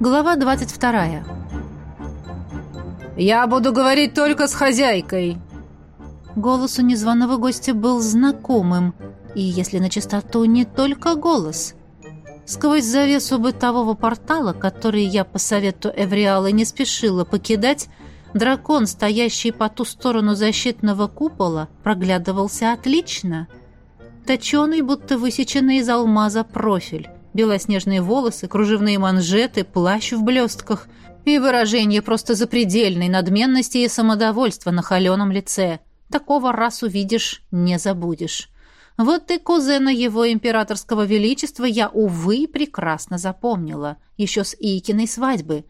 Глава 22. «Я буду говорить только с хозяйкой!» Голос у незваного гостя был знакомым, и, если на чистоту, не только голос. Сквозь завесу бытового портала, который я по совету Эвриала не спешила покидать, дракон, стоящий по ту сторону защитного купола, проглядывался отлично. Точеный, будто высеченный из алмаза профиль белоснежные волосы, кружевные манжеты, плащ в блестках и выражение просто запредельной надменности и самодовольства на холеном лице. Такого раз увидишь, не забудешь. Вот и кузена его императорского величества я, увы, прекрасно запомнила, еще с Икиной свадьбы,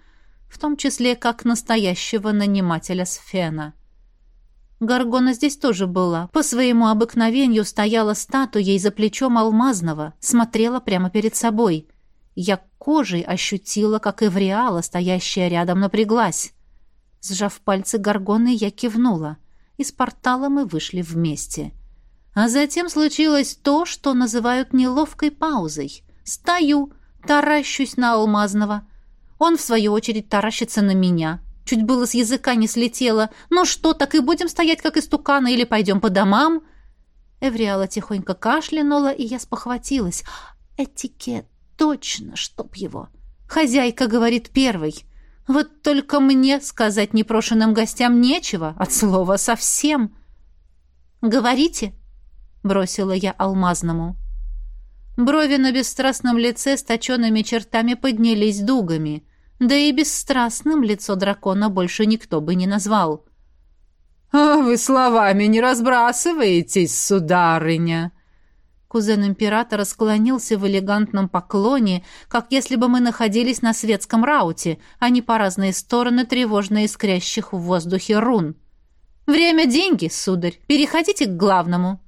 в том числе как настоящего нанимателя Сфена. Гаргона здесь тоже была. По своему обыкновению стояла статуей за плечом алмазного, смотрела прямо перед собой. Я кожей ощутила, как Эвриала, стоящая рядом, напряглась. Сжав пальцы Гаргоны, я кивнула. Из портала мы вышли вместе. А затем случилось то, что называют неловкой паузой. Стою, таращусь на алмазного. Он, в свою очередь, таращится на меня — Чуть было с языка не слетело. «Ну что, так и будем стоять, как истуканы, или пойдем по домам?» Эвриала тихонько кашлянула, и я спохватилась. «Этикет, точно, чтоб его!» «Хозяйка говорит первой. Вот только мне сказать непрошенным гостям нечего, от слова совсем». «Говорите?» — бросила я алмазному. Брови на бесстрастном лице с точенными чертами поднялись дугами. Да и бесстрастным лицо дракона больше никто бы не назвал. «А вы словами не разбрасываетесь, сударыня!» Кузен императора склонился в элегантном поклоне, как если бы мы находились на светском рауте, а не по разные стороны тревожно искрящих в воздухе рун. «Время — деньги, сударь. Переходите к главному».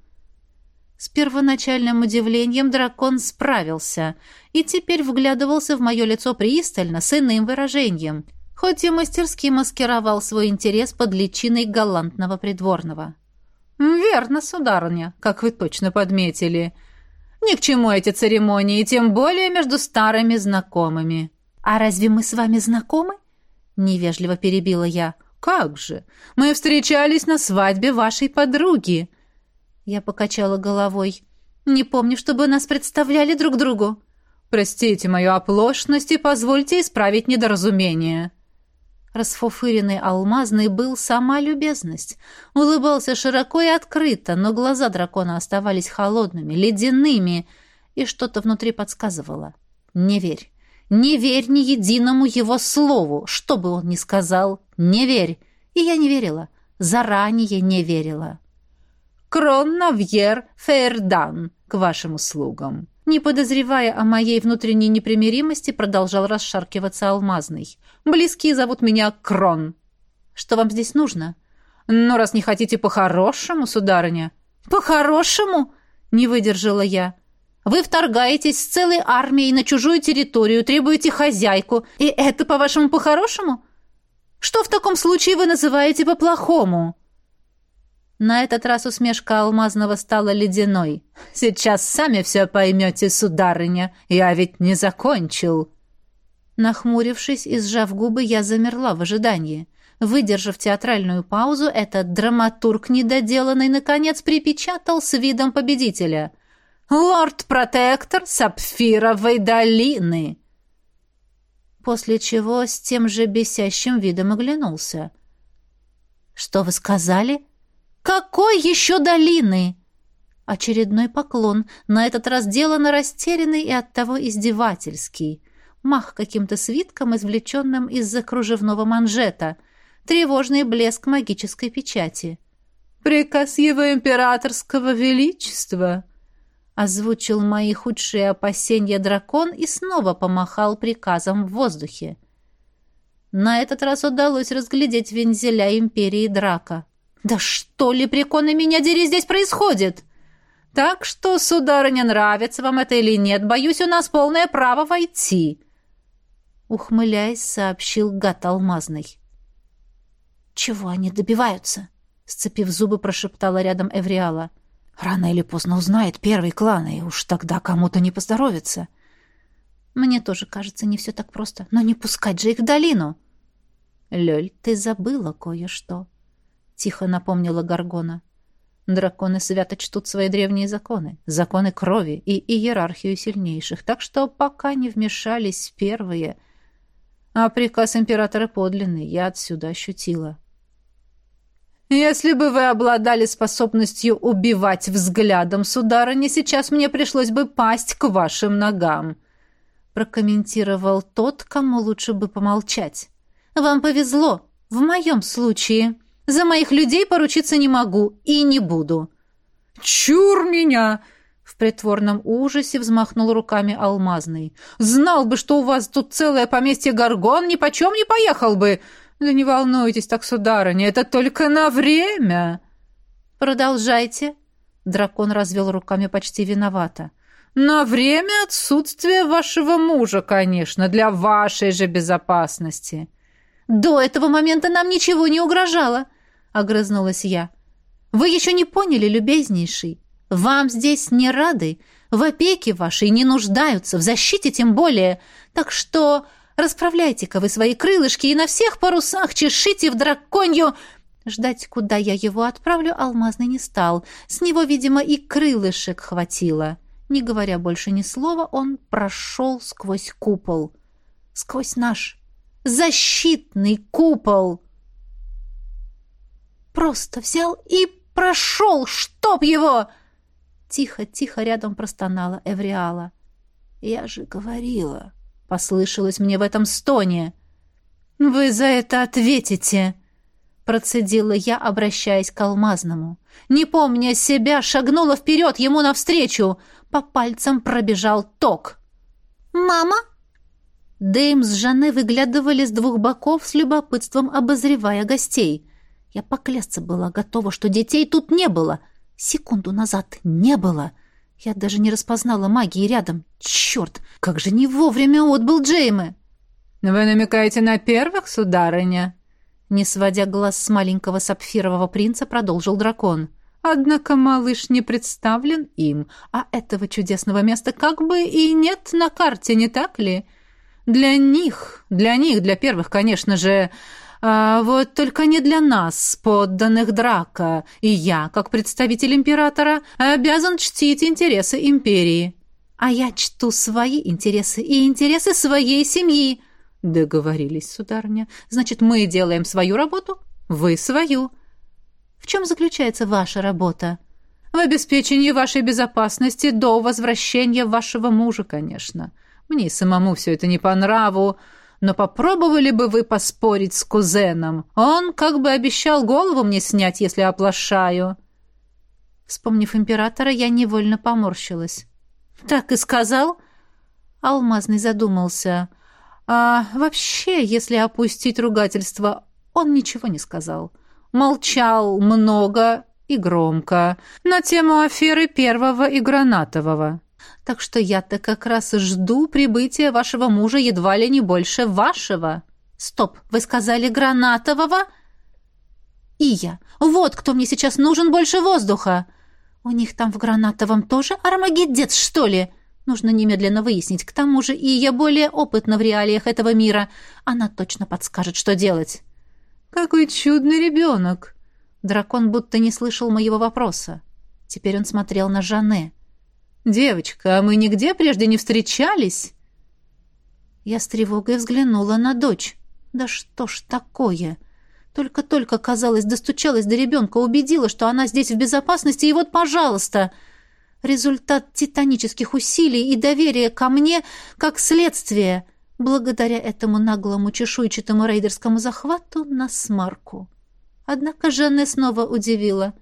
С первоначальным удивлением дракон справился и теперь вглядывался в мое лицо пристально, с иным выражением, хоть и мастерски маскировал свой интерес под личиной галантного придворного. «Верно, сударыня, как вы точно подметили. Ни к чему эти церемонии, тем более между старыми знакомыми». «А разве мы с вами знакомы?» — невежливо перебила я. «Как же! Мы встречались на свадьбе вашей подруги!» Я покачала головой. «Не помню, чтобы нас представляли друг другу». «Простите мою оплошность и позвольте исправить недоразумение». Расфуфыренный алмазный был сама любезность. Улыбался широко и открыто, но глаза дракона оставались холодными, ледяными, и что-то внутри подсказывало. «Не верь. Не верь ни единому его слову, что бы он ни сказал. Не верь». И я не верила. Заранее не верила. Кроннавьер Фейердан, к вашим услугам!» Не подозревая о моей внутренней непримиримости, продолжал расшаркиваться алмазный. «Близкие зовут меня Крон. Что вам здесь нужно?» «Ну, раз не хотите по-хорошему, сударыня». «По-хорошему?» — не выдержала я. «Вы вторгаетесь с целой армией на чужую территорию, требуете хозяйку, и это, по-вашему, по-хорошему? Что в таком случае вы называете по-плохому?» На этот раз усмешка Алмазного стала ледяной. «Сейчас сами все поймете, сударыня. Я ведь не закончил». Нахмурившись и сжав губы, я замерла в ожидании. Выдержав театральную паузу, этот драматург недоделанный, наконец, припечатал с видом победителя. «Лорд-протектор Сапфировой долины!» После чего с тем же бесящим видом оглянулся. «Что вы сказали?» «Какой еще долины?» Очередной поклон, на этот раз делано растерянный и оттого издевательский. Мах каким-то свитком, извлеченным из-за кружевного манжета. Тревожный блеск магической печати. «Приказ его императорского величества!» Озвучил мои худшие опасения дракон и снова помахал приказом в воздухе. На этот раз удалось разглядеть вензеля империи Драка. «Да что ли, приконы меня дери, здесь происходит?» «Так что, сударыня, нравится вам это или нет, боюсь, у нас полное право войти», ухмыляясь, сообщил гад алмазный. «Чего они добиваются?» сцепив зубы, прошептала рядом Эвриала. «Рано или поздно узнает первый клан, и уж тогда кому-то не поздоровится». Мне тоже кажется, не все так просто. Но не пускать же их в долину. Лёль, ты забыла кое-что. Тихо напомнила Гаргона. Драконы свято чтут свои древние законы, законы крови и иерархию сильнейших, так что пока не вмешались первые. А приказ императора подлинный, я отсюда ощутила. «Если бы вы обладали способностью убивать взглядом, сударыня, сейчас мне пришлось бы пасть к вашим ногам», прокомментировал тот, кому лучше бы помолчать. «Вам повезло. В моем случае. За моих людей поручиться не могу и не буду». «Чур меня!» В притворном ужасе взмахнул руками Алмазный. «Знал бы, что у вас тут целое поместье Гаргон, ни почем не поехал бы! Да не волнуйтесь так, сударыня, это только на время!» «Продолжайте!» Дракон развел руками почти виновато. На время отсутствия вашего мужа, конечно, для вашей же безопасности. До этого момента нам ничего не угрожало, огрызнулась я. Вы еще не поняли, любезнейший. Вам здесь не рады, в опеке вашей не нуждаются, в защите тем более. Так что расправляйте-ка вы свои крылышки и на всех парусах чешите в драконью... Ждать, куда я его отправлю, алмазный не стал. С него, видимо, и крылышек хватило. — не говоря больше ни слова, он прошел сквозь купол. Сквозь наш защитный купол. Просто взял и прошел, чтоб его! Тихо-тихо рядом простонала Эвриала. «Я же говорила», — послышалось мне в этом стоне. «Вы за это ответите», — процедила я, обращаясь к Алмазному. Не помня себя, шагнула вперед ему навстречу по пальцам пробежал ток. «Мама?» Дэйм с Жанны выглядывали с двух боков с любопытством, обозревая гостей. Я поклясться была готова, что детей тут не было. Секунду назад не было. Я даже не распознала магии рядом. Черт, как же не вовремя отбыл Джеймы. «Вы намекаете на первых, сударыня?» Не сводя глаз с маленького сапфирового принца, продолжил дракон. Однако малыш не представлен им, а этого чудесного места как бы и нет на карте, не так ли? Для них, для них, для первых, конечно же, а вот только не для нас, подданных Драка, и я, как представитель императора, обязан чтить интересы империи. А я чту свои интересы и интересы своей семьи. Договорились, сударыня. Значит, мы делаем свою работу, вы свою. В чем заключается ваша работа? В обеспечении вашей безопасности до возвращения вашего мужа, конечно. Мне самому все это не по нраву, но попробовали бы вы поспорить с кузеном? Он как бы обещал голову мне снять, если оплошаю». Вспомнив императора, я невольно поморщилась. «Так и сказал?» Алмазный задумался. «А вообще, если опустить ругательство, он ничего не сказал молчал много и громко на тему аферы первого и гранатового. Так что я-то как раз жду прибытия вашего мужа едва ли не больше вашего. Стоп, вы сказали гранатового? И я. Вот кто мне сейчас нужен больше воздуха. У них там в гранатовом тоже армагеддец, что ли? Нужно немедленно выяснить. К тому же и я более опытна в реалиях этого мира. Она точно подскажет, что делать. «Какой чудный ребенок!» Дракон будто не слышал моего вопроса. Теперь он смотрел на Жанне. «Девочка, а мы нигде прежде не встречались?» Я с тревогой взглянула на дочь. «Да что ж такое?» Только-только, казалось, достучалась до ребенка, убедила, что она здесь в безопасности, и вот, пожалуйста, результат титанических усилий и доверия ко мне как следствие — благодаря этому наглому чешуйчатому рейдерскому захвату на смарку. Однако Жанне снова удивила.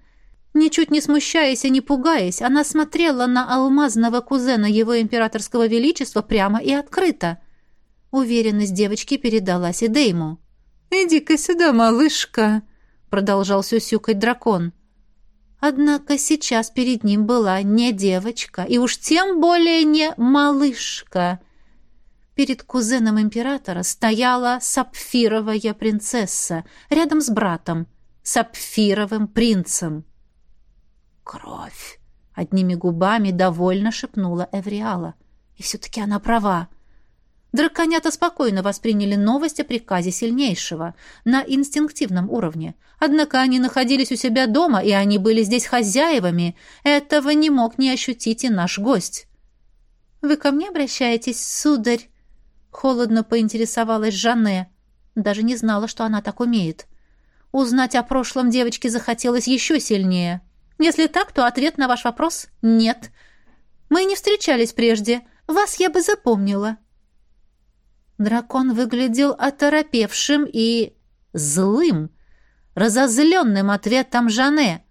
Ничуть не смущаясь и не пугаясь, она смотрела на алмазного кузена его императорского величества прямо и открыто. Уверенность девочки передалась и Дейму. «Иди-ка сюда, малышка!» — продолжал сюсюкать дракон. Однако сейчас перед ним была не девочка, и уж тем более не малышка — Перед кузеном императора стояла сапфировая принцесса, рядом с братом, сапфировым принцем. «Кровь!» — одними губами довольно шепнула Эвриала. «И все-таки она права. Драконята спокойно восприняли новость о приказе сильнейшего, на инстинктивном уровне. Однако они находились у себя дома, и они были здесь хозяевами. Этого не мог не ощутить и наш гость. «Вы ко мне обращаетесь, сударь?» Холодно поинтересовалась Жанне. Даже не знала, что она так умеет. Узнать о прошлом девочке захотелось еще сильнее. Если так, то ответ на ваш вопрос — нет. Мы не встречались прежде. Вас я бы запомнила. Дракон выглядел оторопевшим и злым, разозленным ответом Жане.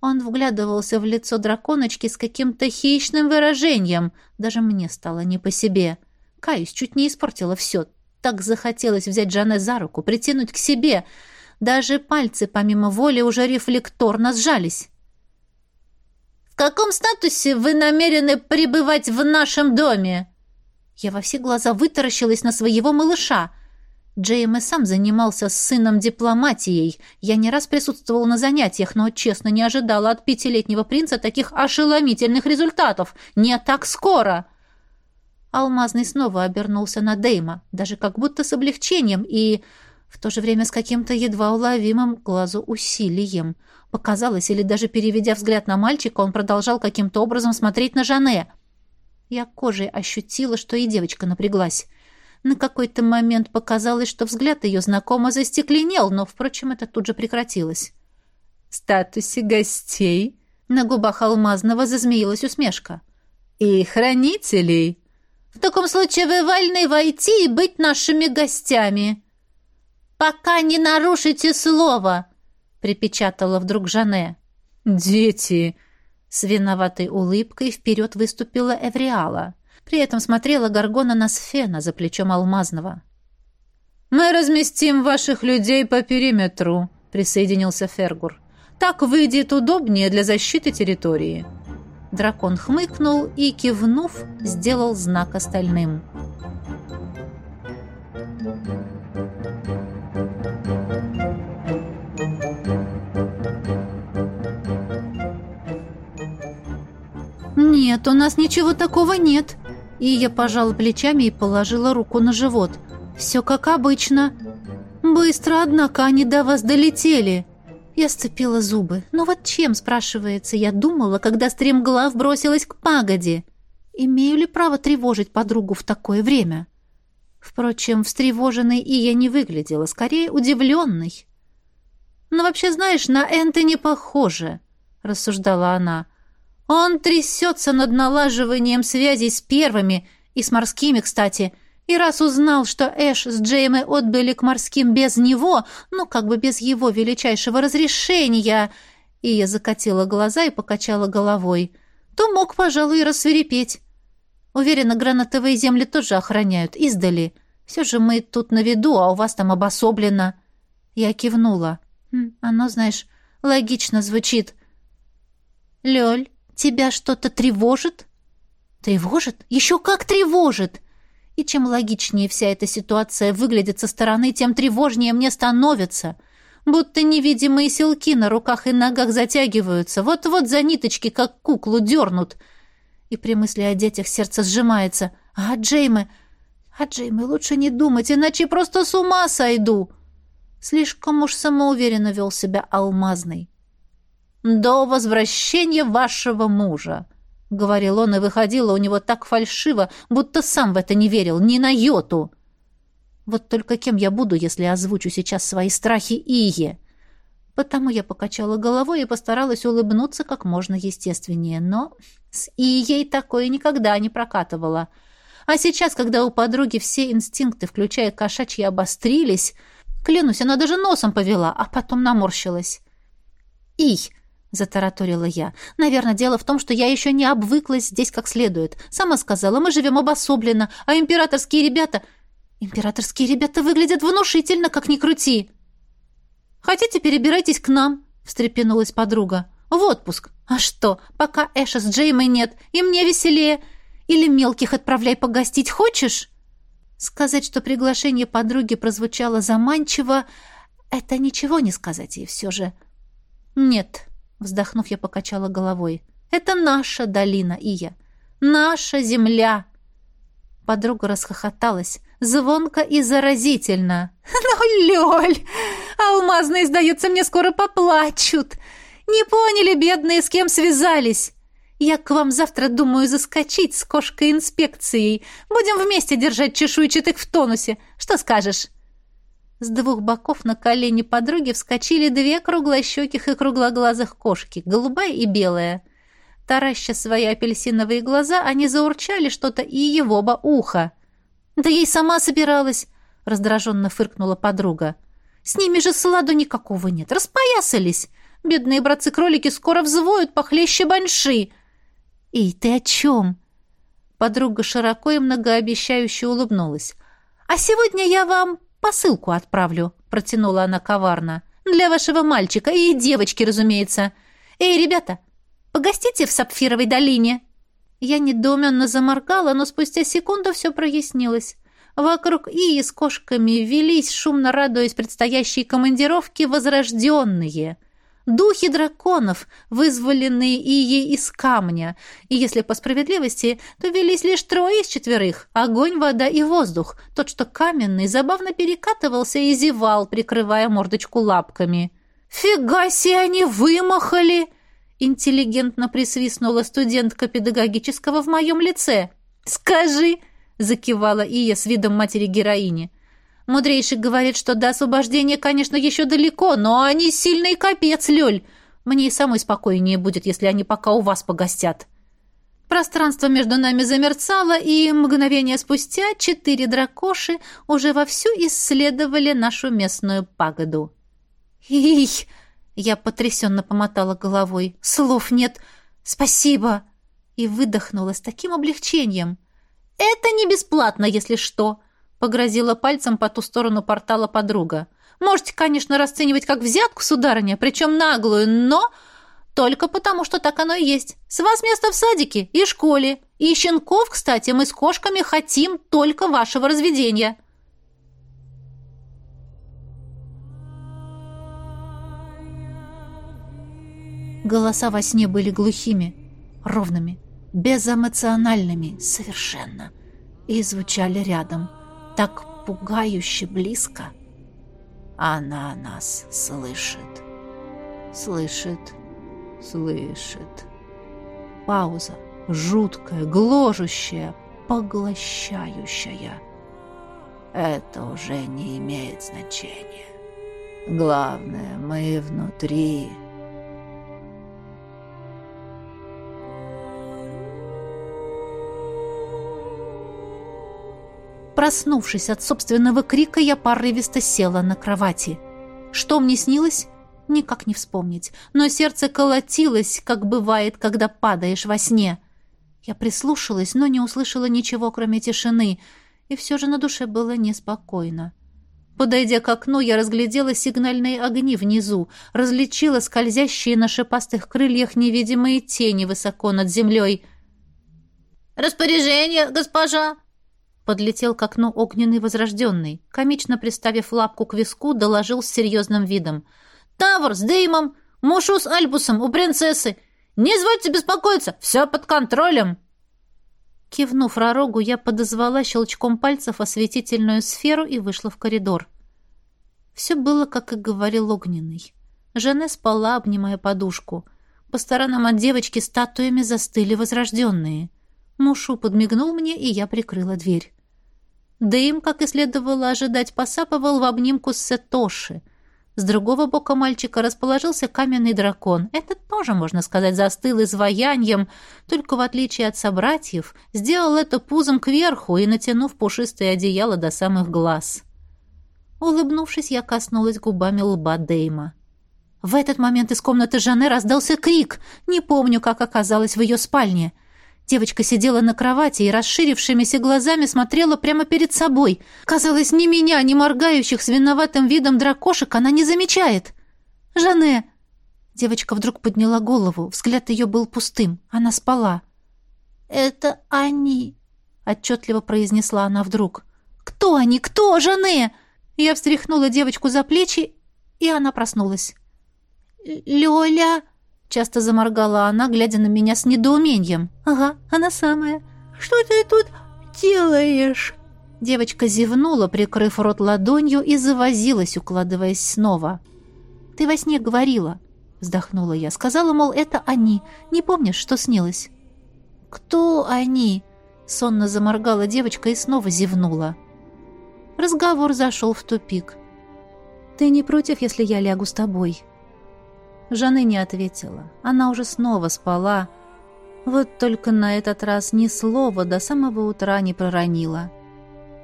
Он вглядывался в лицо драконочки с каким-то хищным выражением. Даже мне стало не по себе. Каюсь, чуть не испортила все. Так захотелось взять Жане за руку, притянуть к себе. Даже пальцы, помимо воли, уже рефлекторно сжались. «В каком статусе вы намерены пребывать в нашем доме?» Я во все глаза вытаращилась на своего малыша. Джейм и сам занимался с сыном дипломатией. Я не раз присутствовала на занятиях, но, честно, не ожидала от пятилетнего принца таких ошеломительных результатов. Не так скоро!» Алмазный снова обернулся на Дейма, даже как будто с облегчением и в то же время с каким-то едва уловимым глазу усилием. Показалось, или даже переведя взгляд на мальчика, он продолжал каким-то образом смотреть на Жанне. Я кожей ощутила, что и девочка напряглась. На какой-то момент показалось, что взгляд ее знакомо застекленел, но, впрочем, это тут же прекратилось. «В статусе гостей?» На губах Алмазного зазмеилась усмешка. «И хранителей?» «В таком случае вы вольны войти и быть нашими гостями», «Пока не нарушите слово!» — припечатала вдруг Жане. «Дети!» С виноватой улыбкой вперед выступила Эвриала. При этом смотрела Гаргона на Сфена за плечом Алмазного. «Мы разместим ваших людей по периметру», — присоединился Фергур. «Так выйдет удобнее для защиты территории». Дракон хмыкнул и, кивнув, сделал знак остальным. «Нет, у нас ничего такого нет». И я пожала плечами и положила руку на живот. «Все как обычно. Быстро, однако, они до вас долетели». Я сцепила зубы. «Ну вот чем, спрашивается, я думала, когда стремглав бросилась к пагоде? Имею ли право тревожить подругу в такое время?» Впрочем, встревоженной и я не выглядела, скорее удивленной. «Ну, вообще, знаешь, на Энтони похоже», — рассуждала она. Он трясется над налаживанием связей с первыми, и с морскими, кстати. И раз узнал, что Эш с Джеймой отбыли к морским без него, ну, как бы без его величайшего разрешения, и я закатила глаза и покачала головой, то мог, пожалуй, и рассверепеть. Уверена, гранатовые земли тоже охраняют, издали. Все же мы тут на виду, а у вас там обособлено. Я кивнула. Хм, оно, знаешь, логично звучит. Лёль, Тебя что-то тревожит? Тревожит? Еще как тревожит! И чем логичнее вся эта ситуация выглядит со стороны, тем тревожнее мне становится. Будто невидимые силки на руках и ногах затягиваются, вот-вот за ниточки, как куклу, дернут. И при мысли о детях сердце сжимается. А Джейме... А Джейме лучше не думать, иначе просто с ума сойду. Слишком уж самоуверенно вел себя алмазный. «До возвращения вашего мужа», — говорил он, и выходило у него так фальшиво, будто сам в это не верил, ни на йоту. Вот только кем я буду, если озвучу сейчас свои страхи Ие? Потому я покачала головой и постаралась улыбнуться как можно естественнее. Но с Ией такое никогда не прокатывало. А сейчас, когда у подруги все инстинкты, включая кошачьи, обострились, клянусь, она даже носом повела, а потом наморщилась. «Ий, — затараторила я. «Наверное, дело в том, что я еще не обвыклась здесь как следует. Сама сказала, мы живем обособленно, а императорские ребята... Императорские ребята выглядят внушительно, как ни крути!» «Хотите, перебирайтесь к нам?» — встрепенулась подруга. «В отпуск. А что, пока Эша с Джеймой нет, и мне веселее. Или мелких отправляй погостить хочешь?» Сказать, что приглашение подруги прозвучало заманчиво, это ничего не сказать ей все же. «Нет», Вздохнув, я покачала головой. «Это наша долина, Ия. Наша земля!» Подруга расхохоталась, звонко и заразительно. «Ну, Лёль, алмазные, сдается мне, скоро поплачут. Не поняли, бедные, с кем связались. Я к вам завтра думаю заскочить с кошкой-инспекцией. Будем вместе держать чешуйчатых в тонусе. Что скажешь?» С двух боков на колени подруги вскочили две круглощеких и круглоглазых кошки, голубая и белая. Тараща свои апельсиновые глаза, они заурчали что-то и его оба уха. «Да ей сама собиралась!» — раздраженно фыркнула подруга. «С ними же сладу никакого нет. Распоясались. Бедные братцы-кролики скоро взвоют похлеще баньши». «Эй, ты о чем?» Подруга широко и многообещающе улыбнулась. «А сегодня я вам посылку отправлю», — протянула она коварно. «Для вашего мальчика и девочки, разумеется. Эй, ребята, погостите в Сапфировой долине». Я недоуменно заморгала, но спустя секунду все прояснилось. Вокруг Ии с кошками велись, шумно радуясь предстоящей командировке, возрожденные — Духи драконов, вызволенные Ией из камня, и если по справедливости, то велись лишь трое из четверых — огонь, вода и воздух, тот, что каменный, забавно перекатывался и зевал, прикрывая мордочку лапками. «Фига себе они вымахали!» — интеллигентно присвистнула студентка педагогического в моем лице. «Скажи!» — закивала Ия с видом матери-героини. Мудрейший говорит, что до освобождения, конечно, еще далеко, но они сильный капец, Лёль. Мне и самой спокойнее будет, если они пока у вас погостят». Пространство между нами замерцало, и мгновение спустя четыре дракоши уже вовсю исследовали нашу местную пагоду. «Ih!» — я потрясенно помотала головой. «Слов нет! Спасибо!» И выдохнула с таким облегчением. «Это не бесплатно, если что!» Погрозила пальцем по ту сторону портала подруга. «Можете, конечно, расценивать как взятку, сударыня, причем наглую, но только потому, что так оно и есть. С вас место в садике и школе. И щенков, кстати, мы с кошками хотим только вашего разведения». Голоса во сне были глухими, ровными, безэмоциональными, совершенно, и звучали рядом – так пугающе близко. Она нас слышит. Слышит, слышит. Пауза, жуткая, гложущая, поглощающая. Это уже не имеет значения. Главное, мы внутри Проснувшись от собственного крика, я порывисто села на кровати. Что мне снилось? Никак не вспомнить. Но сердце колотилось, как бывает, когда падаешь во сне. Я прислушалась, но не услышала ничего, кроме тишины, и все же на душе было неспокойно. Подойдя к окну, я разглядела сигнальные огни внизу, различила скользящие на шипастых крыльях невидимые тени высоко над землей. «Распоряжение, госпожа!» Подлетел к окну огненный возрожденный. Комично приставив лапку к виску, доложил с серьезным видом. «Тавр с Деймом! Мушу с Альбусом у принцессы! Не извольте беспокоиться! Все под контролем!» Кивнув Ророгу, я подозвала щелчком пальцев осветительную сферу и вышла в коридор. Все было, как и говорил Огненный. Жене спала, обнимая подушку. По сторонам от девочки статуями застыли возрожденные. Мушу подмигнул мне, и я прикрыла дверь. Дэйм, как и следовало ожидать, посапывал в обнимку с Сетоши. С другого бока мальчика расположился каменный дракон. Этот тоже, можно сказать, застыл изваянием, только в отличие от собратьев, сделал это пузом кверху и натянув пушистое одеяло до самых глаз. Улыбнувшись, я коснулась губами лба Дейма. В этот момент из комнаты Жанны раздался крик. Не помню, как оказалась в ее спальне — Девочка сидела на кровати и расширившимися глазами смотрела прямо перед собой. Казалось, ни меня, ни моргающих с виноватым видом дракошек она не замечает. «Жанне!» Девочка вдруг подняла голову. Взгляд ее был пустым. Она спала. «Это они!» — отчетливо произнесла она вдруг. «Кто они? Кто, Жанне?» Я встряхнула девочку за плечи, и она проснулась. «Лёля!» Часто заморгала она, глядя на меня с недоумением. «Ага, она самая. Что ты тут делаешь?» Девочка зевнула, прикрыв рот ладонью, и завозилась, укладываясь снова. «Ты во сне говорила», — вздохнула я. «Сказала, мол, это они. Не помнишь, что снилось?» «Кто они?» — сонно заморгала девочка и снова зевнула. Разговор зашел в тупик. «Ты не против, если я лягу с тобой?» Жанны не ответила. Она уже снова спала. Вот только на этот раз ни слова до самого утра не проронила.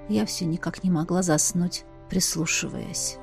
Я все никак не могла заснуть, прислушиваясь.